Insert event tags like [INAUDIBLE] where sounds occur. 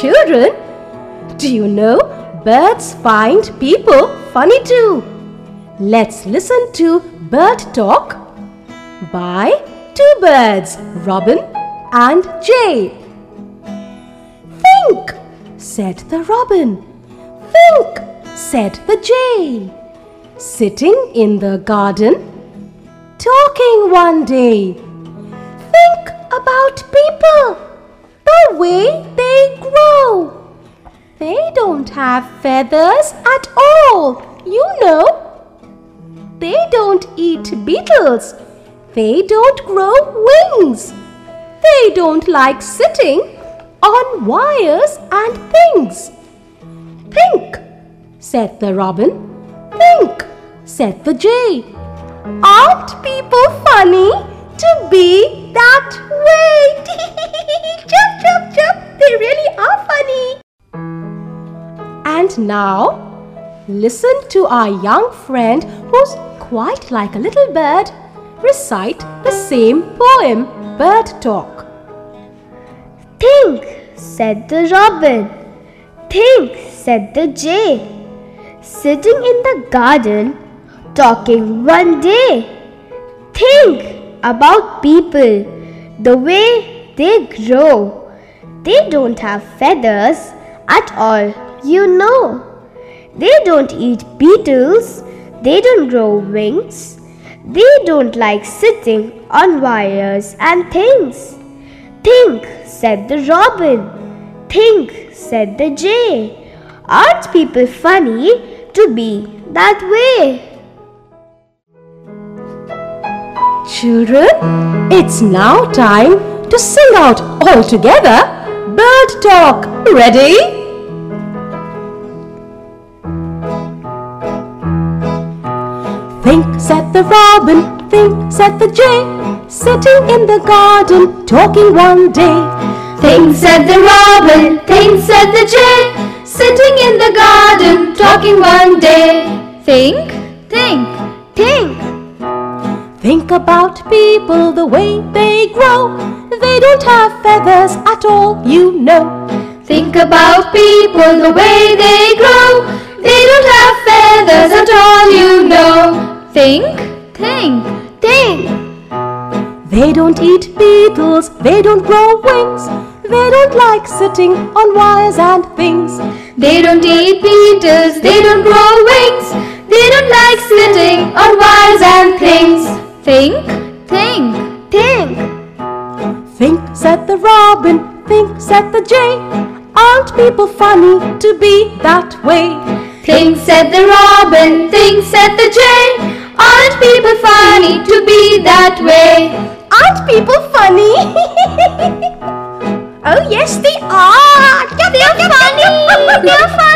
Children, do you know birds find people funny too? Let's listen to Bird Talk by two birds, Robin and Jay. Think, said the robin. Think, said the jay. Sitting in the garden, talking one day. Think about people, the way don't have feathers at all, you know. They don't eat beetles. They don't grow wings. They don't like sitting on wires and things. Think, said the robin. Think, said the jay. Aren't people funny And now, listen to our young friend who's quite like a little bird recite the same poem, Bird Talk. Think, said the robin. Think, said the jay. Sitting in the garden, talking one day. Think about people, the way they grow. They don't have feathers at all, you know. They don't eat beetles. They don't grow wings. They don't like sitting on wires and things. Think, said the robin. Think, said the jay. Aren't people funny to be that way? Children, it's now time to sing out all together Bird Talk. Ready? Think, said the robin, think, said the jay, sitting in the garden, talking one day. Think, said the robin, think, said the jay, sitting in the garden, talking one day. Think, think, think. Think about people the way they grow. They don't have feathers at all, you know. Think about people the way they grow. They don't have feathers at all, you know. Think, think, think. They don't eat beetles, they don't grow wings. They don't like sitting on wires and things. They don't eat beetles, they don't grow wings. They don't like sitting on wires and things. Think, think, think. Think, said the robin, think, said the jay. Aren't people funny to be that way? Think, said the robin, think, said the jay. That way? Aren't people funny? [LAUGHS] oh, yes, they are. They're funny. They're funny.